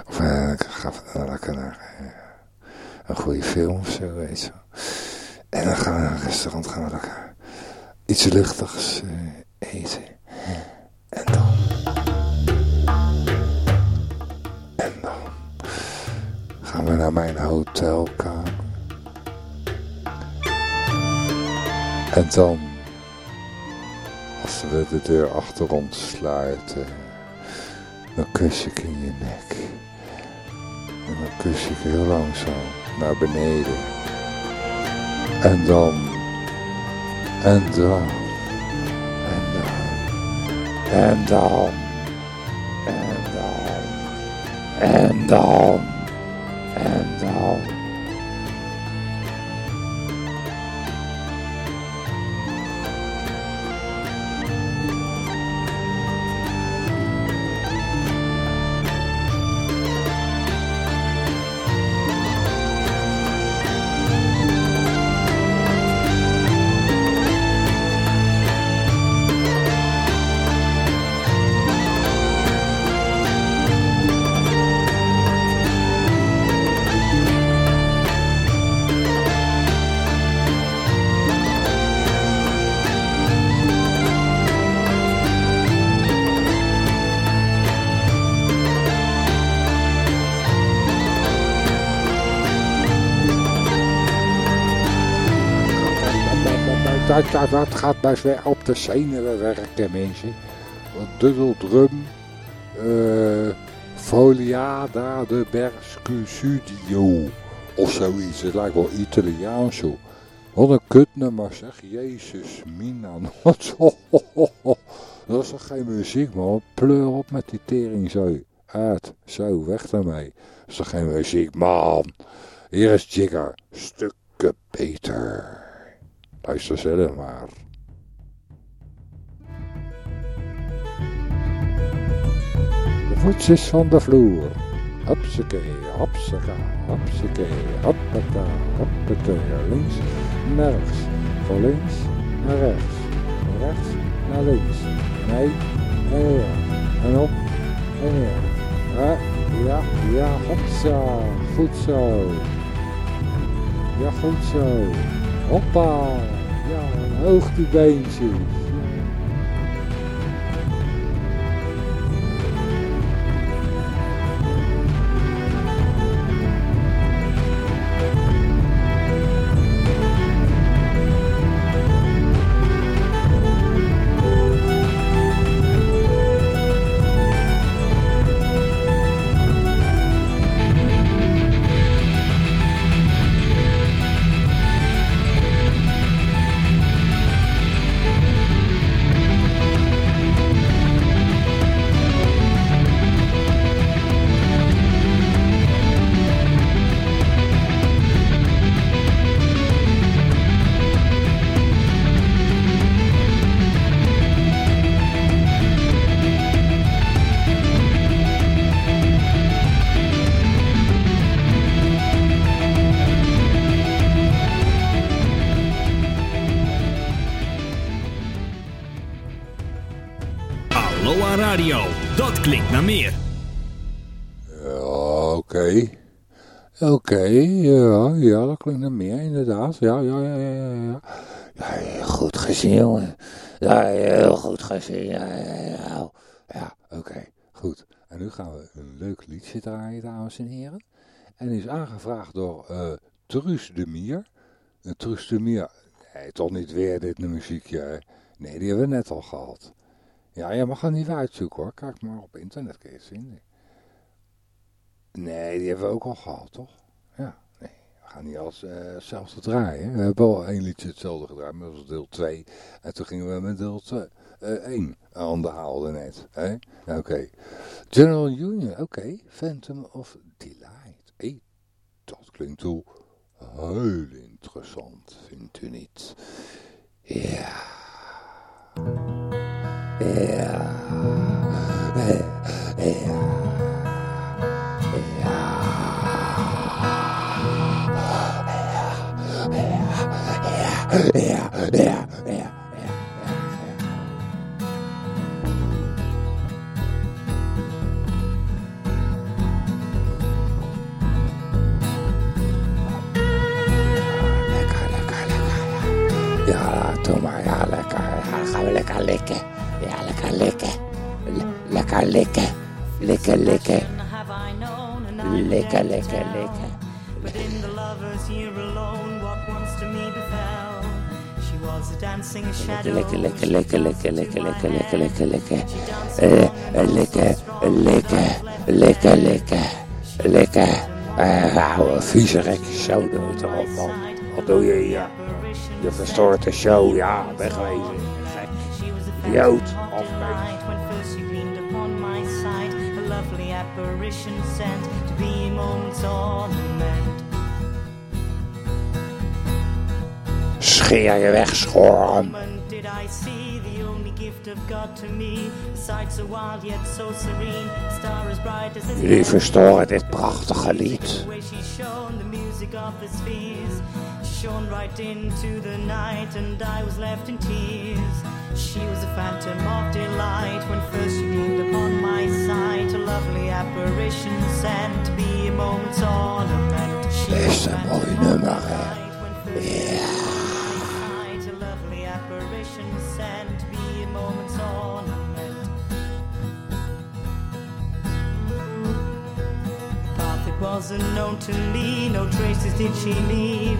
Of uh, ik ga uh, lekker naar uh, een goede film of zo, weet je En dan gaan we naar een restaurant, gaan we lekker iets luchtigs eten. En dan... En dan gaan we naar mijn hotelkamer. En dan, als we de deur achter ons sluiten, dan kus ik in je nek. En dan kus ik heel langzaam naar beneden. En dan, en dan, en dan, en dan, en dan, en dan, dat, dat gaat weer op de zenuwen werken, mensen. Duddeldrum, uh, Foliada de Berscusudio. Of zoiets, het lijkt wel Italiaans zo. Wat een kutnummer zeg, Jezus, Mina. Dat is toch geen muziek man, pleur op met die tering zo. Uit, zo, weg daarmee. Dat is toch geen muziek man. Hier is Jigger, stukken beter. Luister zelf maar. De voetjes van de vloer. Hopsakee, hopsaka, hopsakee, hoppaka, hoppakee. Links naar rechts. Van links naar rechts. Van rechts naar links. Nee, en weer. En op en neer. Ja, ja, ja, hopsa. Goed zo. Ja, goed zo. Hoppa. Ja, hoog die Oké, ja, ja, dat klinkt naar meer, inderdaad. Ja, ja, ja, ja, ja. Ja, goed gezien, jongen. Ja, heel goed gezien. Ja, ja, ja. Ja, oké, goed. En nu gaan we een leuk liedje draaien, dames en heren. En is aangevraagd door eh Truus de Mier. Uh, Truus de Mier, nee, toch niet weer dit muziekje. Nee, die hebben we net al gehad. Ja, je mag het niet uitzoeken hoor. Kijk maar op internet kun je het vinden. Nee, die hebben we ook al gehad, toch? Ja, nee. We gaan niet als eh, hetzelfde draaien. We hebben al één liedje hetzelfde gedraaid, maar dat was deel 2. En toen gingen we met deel 2, eh 1 aan de haalde net. hè? Oké. General Union, oké. Phantom of Delight. Hé, dat klinkt toe heel interessant, vindt u niet? Ja. Ja. Ja. Ja. yeah, yeah, yeah, yeah. Licker, licker, licker. Licker, licker, licker. Within the lovers here alone, what once to me befell. Likken, likken, likken, likken, likken, likken, likken, likken. Eh, eh, Likken, likken, likken, likken, likken. Eh, ouwe viezerik, zo doe het erop, man. Wat doe je hier? Je verstoort de show, ja, wegwezen. Gek. Idioot. of lovely apparition sent to be. As bright as the Jullie verstoren dit prachtige lied. Shone, right into the night, and I was left in tears. She was a phantom of delight when first she gleamed upon my sight. A lovely apparition sent to be a moment's ornament. She Best a mooi nummer, hè. delight was unknown to me, no traces did she leave.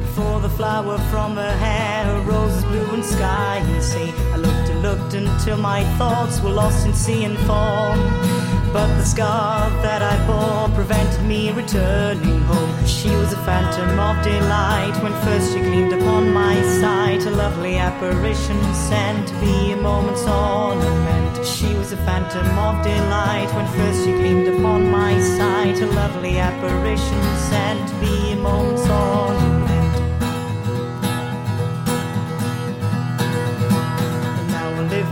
Before the flower from her hair, her roses blue and sky and sea. I looked and looked until my thoughts were lost in sea and form. But the scar that I bore prevented me returning home. She was a phantom of delight when first she gleamed upon my sight. A lovely apparition sent to be a moment's ornament. She was a phantom of delight when first she gleamed upon my sight. A lovely apparition sent to be a moment's ornament.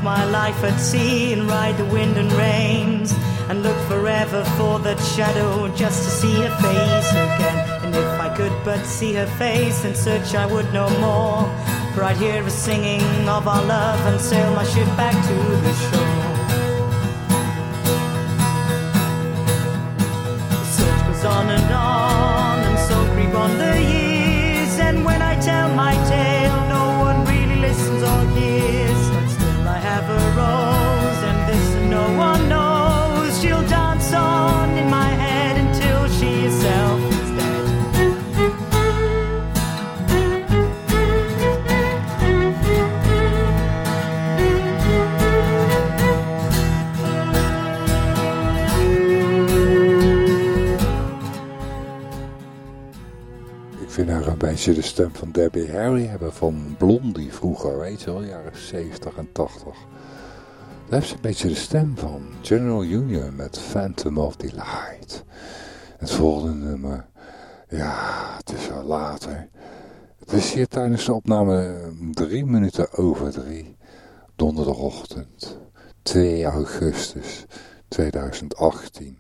My life at sea and ride the wind and rains. And look forever for that shadow just to see her face again. And if I could but see her face and search, I would know more. For I'd hear a singing of our love and sail my ship back to the shore. The search goes on and on, and so creep on the years. And when I tell my tale, de stem van Debbie Harry hebben van Blondie vroeger, weet je wel, jaren 70 en 80. Daar heeft ze een beetje de stem van General Union met Phantom of Delight. Het volgende nummer, ja, het is wel later. Het is hier tijdens de opname eh, drie minuten over drie, donderdagochtend, 2 augustus 2018.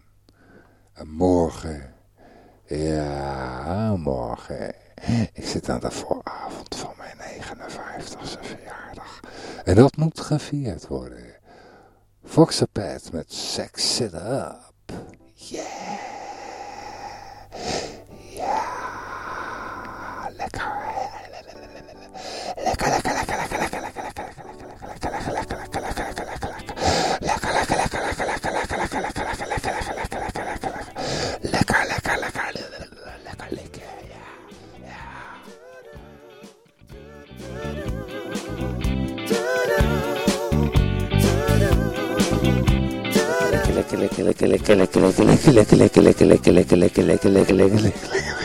En morgen ja, morgen. Ik zit aan de vooravond van mijn 59ste verjaardag. En dat moet gevierd worden. Foxapad met Sex It Up. Yeah. Lekker, lekker, lekker, lekker, lekker, lekker, lekker, lekker, lekker, lekker, lekker, lekker, lekker, lekker, lekker, lekker, lekker,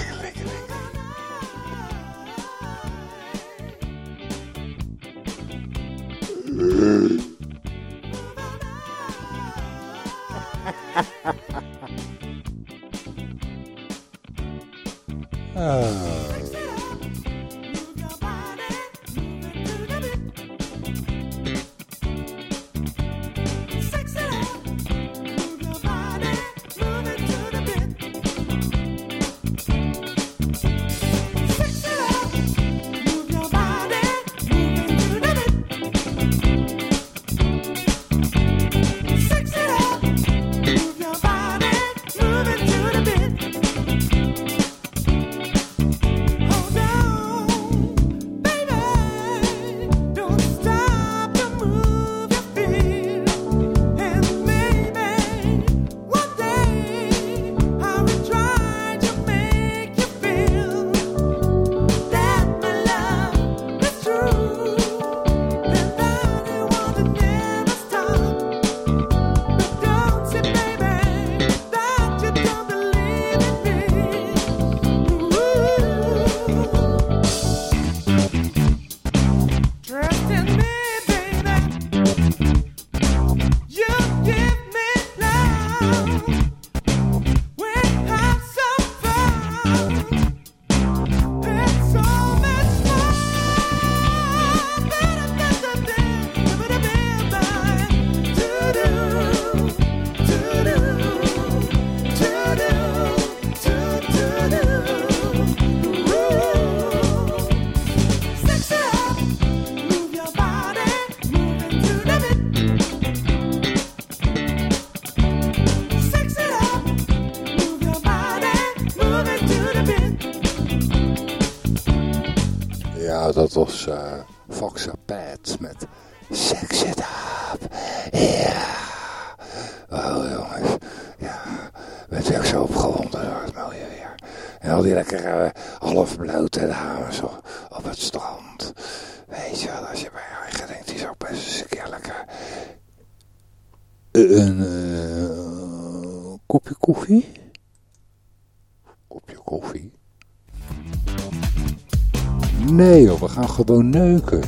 gewoon neuken.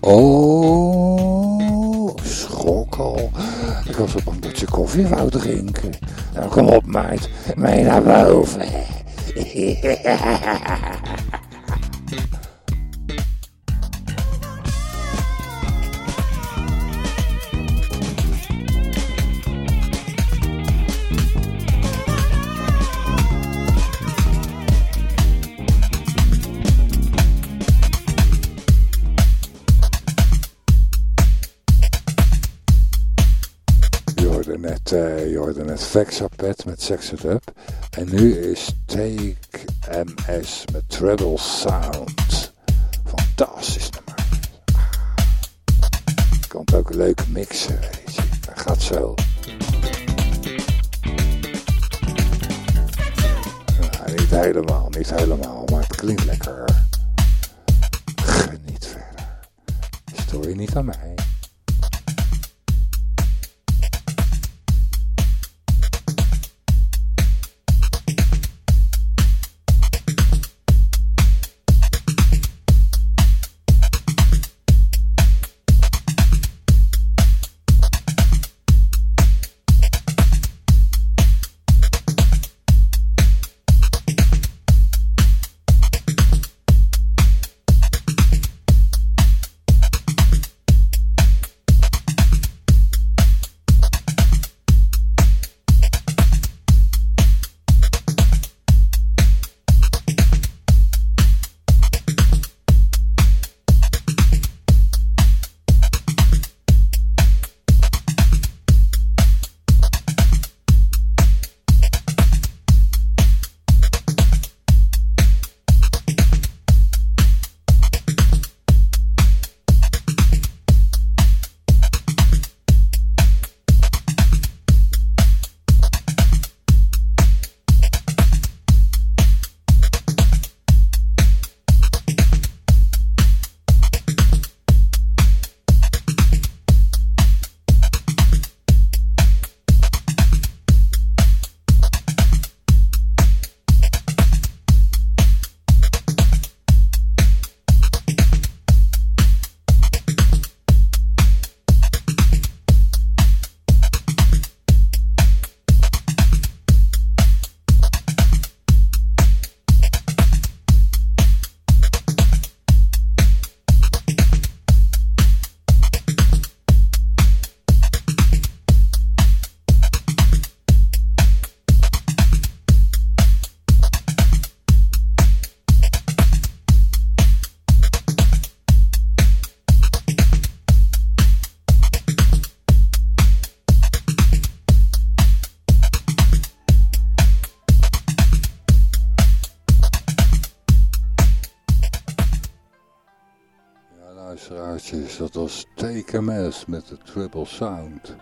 Oh, schrok al. Ik was op bang dat koffie wou drinken. Nou, kom op meid, mee naar boven. Vexapet met Sex It Up. En nu is Take MS met Treble Sound. Fantastisch nummer. Je kan het ook leuk mixen. Dat gaat zo. Niet helemaal, niet helemaal, maar het klinkt lekker. Geniet verder. Stoor je niet aan mij. Met de Triple Sound.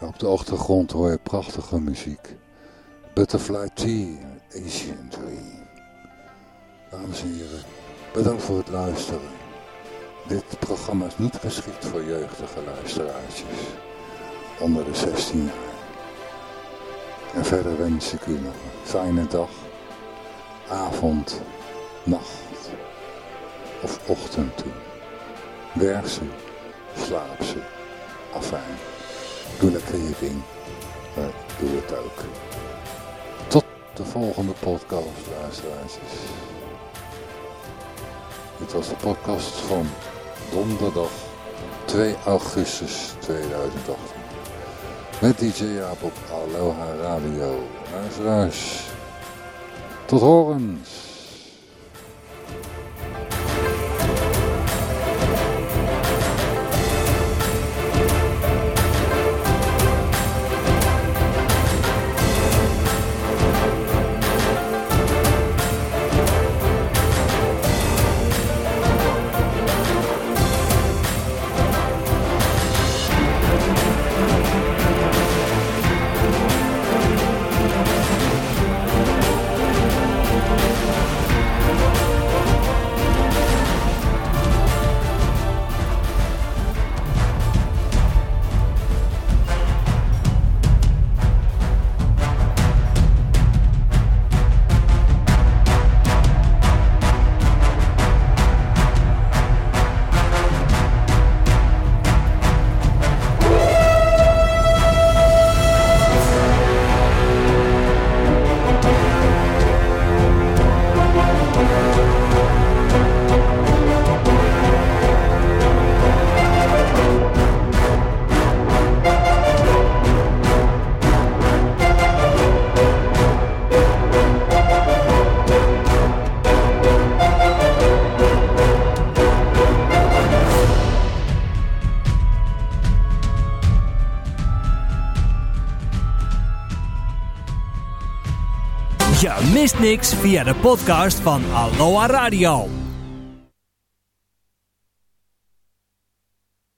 Op de achtergrond hoor je prachtige muziek. Butterfly Tea, Asian Dream. Dames en heren, bedankt voor het luisteren. Dit programma is niet geschikt voor jeugdige luisteraartjes. Onder de 16 jaar. En verder wens ik u nog een fijne dag, avond, nacht of ochtend toe. Werk slaap ze, afijn. Doe lekker je ding, maar doe het ook. Tot de volgende podcast, luisteraars. Dit was de podcast van donderdag 2 augustus 2018. Met DJ Jaap op Aloha Radio. Luisteraars, tot horens. Mist niks via de podcast van Aloha Radio.